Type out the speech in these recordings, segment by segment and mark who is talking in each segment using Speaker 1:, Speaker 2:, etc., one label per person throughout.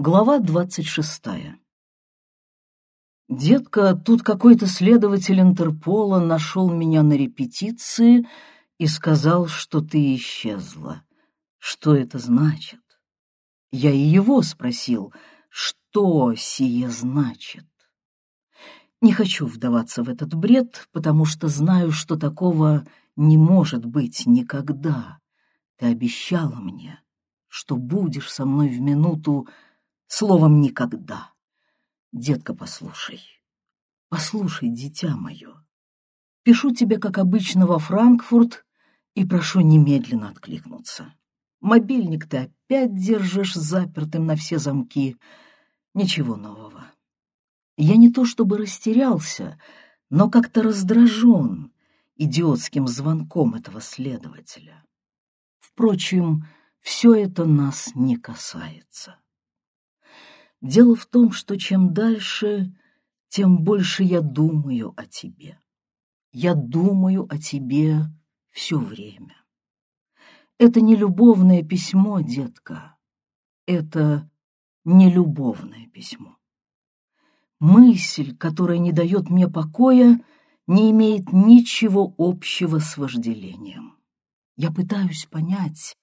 Speaker 1: Глава двадцать шестая. «Детка, тут какой-то следователь Интерпола нашел меня на репетиции и сказал, что ты исчезла. Что это значит?» Я и его спросил, что сие значит. Не хочу вдаваться в этот бред, потому что знаю, что такого не может быть никогда. Ты обещала мне, что будешь со мной в минуту, словом, никогда. Детка, послушай, послушай, дитя мое. Пишу тебе, как обычно, во Франкфурт и прошу немедленно откликнуться. Мобильник ты опять держишь запертым на все замки. Ничего нового. Я не то чтобы растерялся, но как-то раздражен идиотским звонком этого следователя. Впрочем, все это нас не касается. Дело в том, что чем дальше, тем больше я думаю о тебе. Я думаю о тебе все время. Это не любовное письмо, детка. Это не любовное письмо. Мысль, которая не дает мне покоя, не имеет ничего общего с вожделением. Я пытаюсь понять,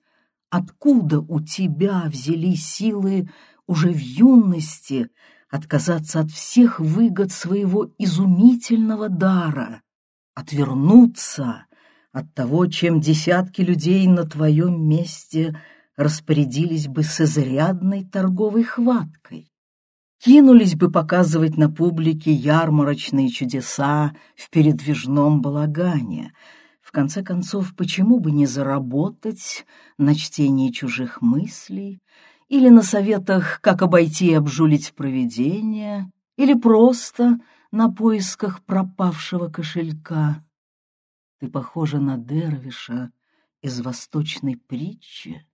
Speaker 1: откуда у тебя взялись силы уже в юности отказаться от всех выгод своего изумительного дара, отвернуться от того, чем десятки людей на твоем месте распорядились бы с изрядной торговой хваткой кинулись бы показывать на публике ярмарочные чудеса в передвижном балагане. В конце концов, почему бы не заработать на чтении чужих мыслей или на советах, как обойти и обжулить провидение, или просто на поисках пропавшего кошелька? Ты похожа на Дервиша из восточной притчи,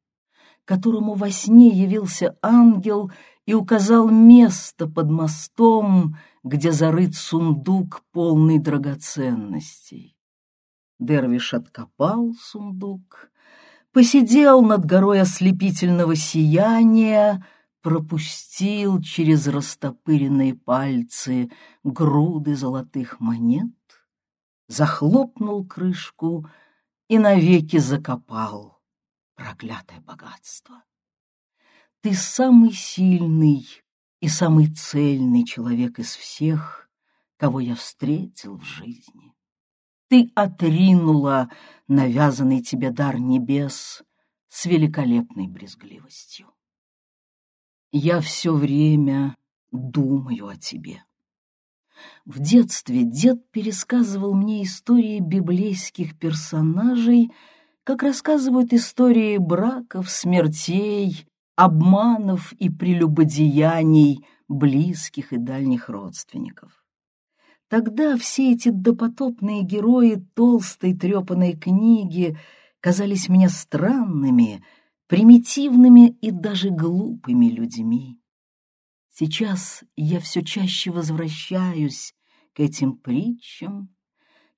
Speaker 1: которому во сне явился ангел и указал место под мостом, где зарыт сундук, полный драгоценностей. Дервиш откопал сундук, посидел над горой ослепительного сияния, пропустил через растопыренные пальцы груды золотых монет, захлопнул крышку и навеки закопал проклятое богатство. Ты самый сильный и самый цельный человек из всех, кого я встретил в жизни. Ты отринула навязанный тебе дар небес с великолепной брезгливостью. Я все время думаю о тебе. В детстве дед пересказывал мне истории библейских персонажей, как рассказывают истории браков, смертей, обманов и прелюбодеяний близких и дальних родственников. Тогда все эти допотопные герои толстой трепанной книги казались мне странными, примитивными и даже глупыми людьми. Сейчас я все чаще возвращаюсь к этим притчам,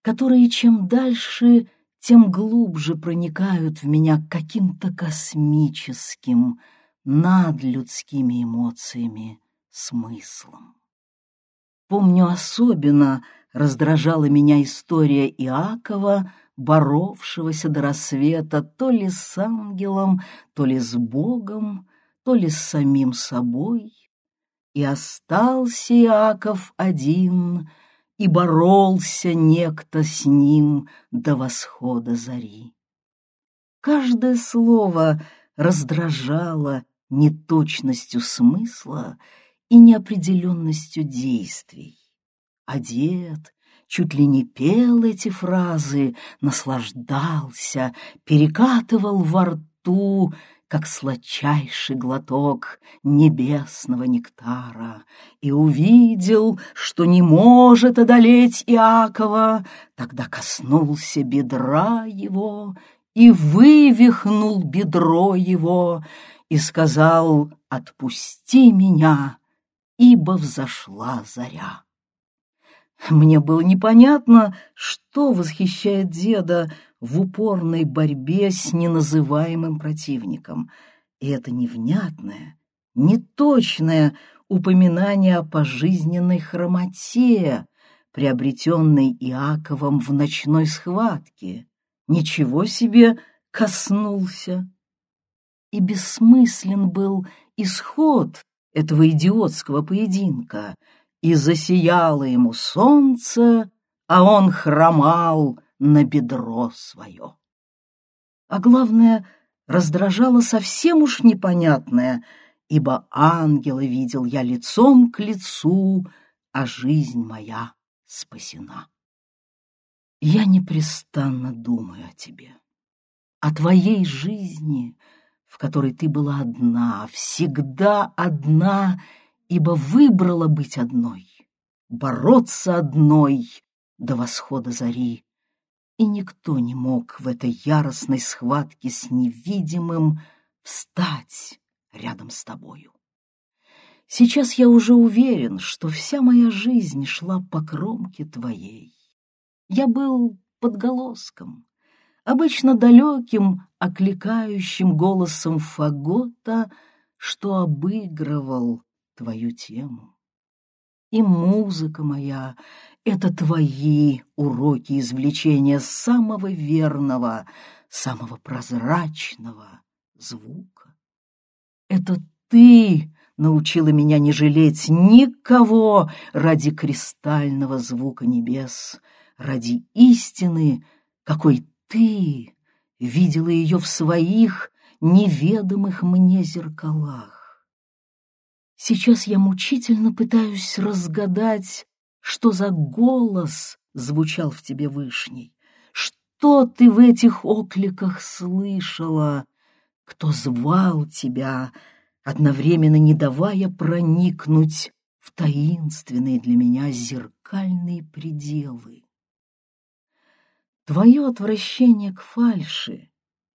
Speaker 1: которые чем дальше — тем глубже проникают в меня каким-то космическим, надлюдскими эмоциями, смыслом. Помню, особенно раздражала меня история Иакова, боровшегося до рассвета то ли с ангелом, то ли с Богом, то ли с самим собой. И остался Иаков один — и боролся некто с ним до восхода зари. Каждое слово раздражало неточностью смысла и неопределенностью действий. А дед чуть ли не пел эти фразы, наслаждался, перекатывал во рту как сладчайший глоток небесного нектара, и увидел, что не может одолеть Иакова, тогда коснулся бедра его и вывихнул бедро его, и сказал «Отпусти меня, ибо взошла заря». Мне было непонятно, что восхищает деда в упорной борьбе с неназываемым противником. И это невнятное, неточное упоминание о пожизненной хромоте, приобретенной Иаковом в ночной схватке. Ничего себе коснулся! И бессмыслен был исход этого идиотского поединка, и засияло ему солнце, а он хромал на бедро свое. А главное, раздражало совсем уж непонятное, ибо ангела видел я лицом к лицу, а жизнь моя спасена. Я непрестанно думаю о тебе, о твоей жизни, в которой ты была одна, всегда одна, ибо выбрала быть одной, бороться одной до восхода зари. И никто не мог в этой яростной схватке с невидимым встать рядом с тобою. Сейчас я уже уверен, что вся моя жизнь шла по кромке твоей. Я был подголоском, обычно далеким, окликающим голосом фагота, что обыгрывал твою тему. И музыка моя — это твои уроки извлечения самого верного, самого прозрачного звука. Это ты научила меня не жалеть никого ради кристального звука небес, ради истины, какой ты видела ее в своих неведомых мне зеркалах. Сейчас я мучительно пытаюсь разгадать, что за голос звучал в тебе вышний, что ты в этих окликах слышала, кто звал тебя, одновременно не давая проникнуть в таинственные для меня зеркальные пределы. Твое отвращение к фальши,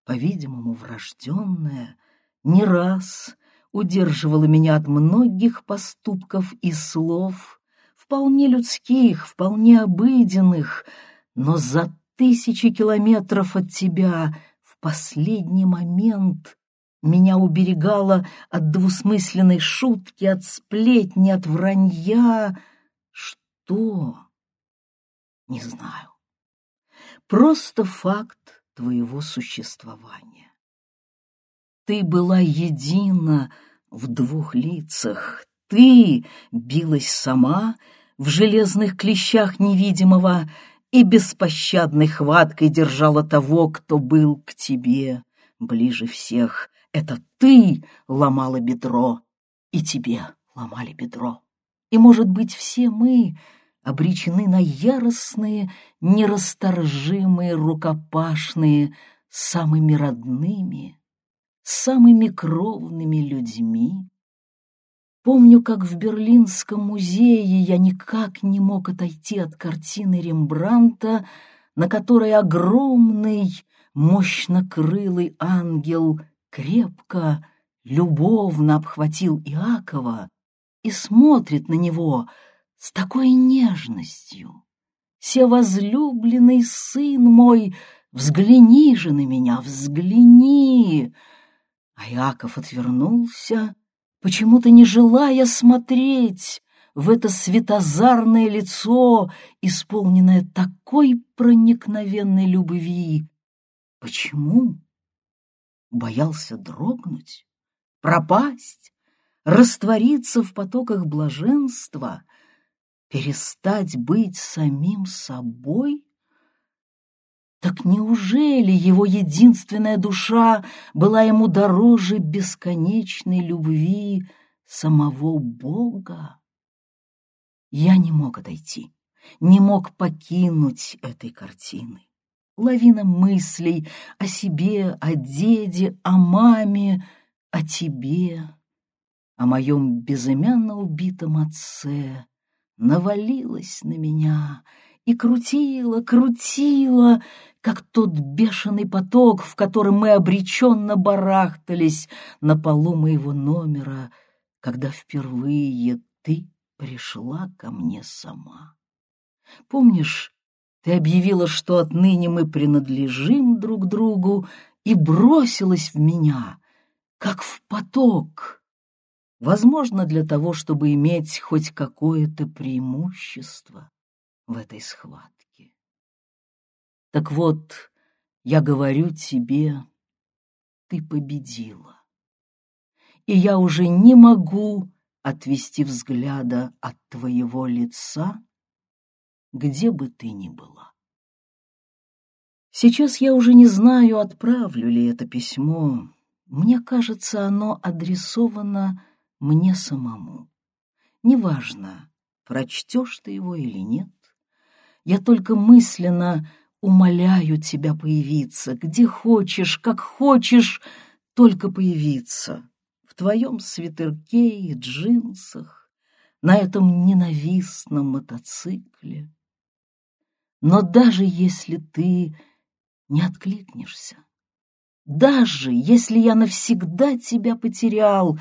Speaker 1: по-видимому, врожденное, не раз удерживало меня от многих поступков и слов, вполне людских, вполне обыденных, но за тысячи километров от тебя в последний момент меня уберегало от двусмысленной шутки, от сплетни, от вранья. Что? Не знаю. Просто факт твоего существования. Ты была едина в двух лицах. Ты билась сама в железных клещах невидимого и беспощадной хваткой держала того, кто был к тебе ближе всех, это ты ломала бедро, и тебе ломали бедро. И, может быть, все мы обречены на яростные, нерасторжимые, рукопашные, самыми родными, самыми кровными людьми. Помню, как в Берлинском музее я никак не мог отойти от картины Рембранта, на которой огромный, мощно крылый ангел крепко, любовно обхватил Иакова и смотрит на него с такой нежностью. «Се возлюбленный сын мой, взгляни же на меня, взгляни!» А Иаков отвернулся, почему-то не желая смотреть в это светозарное лицо, исполненное такой проникновенной любви. Почему? боялся дрогнуть, пропасть, раствориться в потоках блаженства, перестать быть самим собой? Так неужели его единственная душа была ему дороже бесконечной любви самого Бога? Я не мог отойти, не мог покинуть этой картины лавина мыслей о себе, о деде, о маме, о тебе, о моем безымянно убитом отце навалилась на меня и крутила, крутила, как тот бешеный поток, в котором мы обреченно барахтались на полу моего номера, когда впервые ты пришла ко мне сама. Помнишь, ты объявила, что отныне мы принадлежим друг другу, и бросилась в меня, как в поток. Возможно, для того, чтобы иметь хоть какое-то преимущество в этой схватке. Так вот, я говорю тебе, ты победила. И я уже не могу отвести взгляда от твоего лица, где бы ты ни была. Сейчас я уже не знаю, отправлю ли это письмо. Мне кажется, оно адресовано мне самому. Неважно, прочтешь ты его или нет. Я только мысленно умоляю тебя появиться, где хочешь, как хочешь, только появиться. В твоем свитерке и джинсах, на этом ненавистном мотоцикле. Но даже если ты не откликнешься, даже если я навсегда тебя потерял,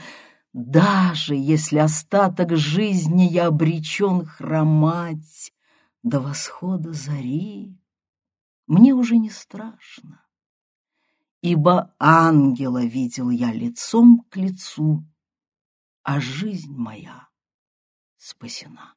Speaker 1: даже если остаток жизни я обречен хромать до восхода зари, мне уже не страшно, ибо ангела видел я лицом к лицу, а жизнь моя спасена.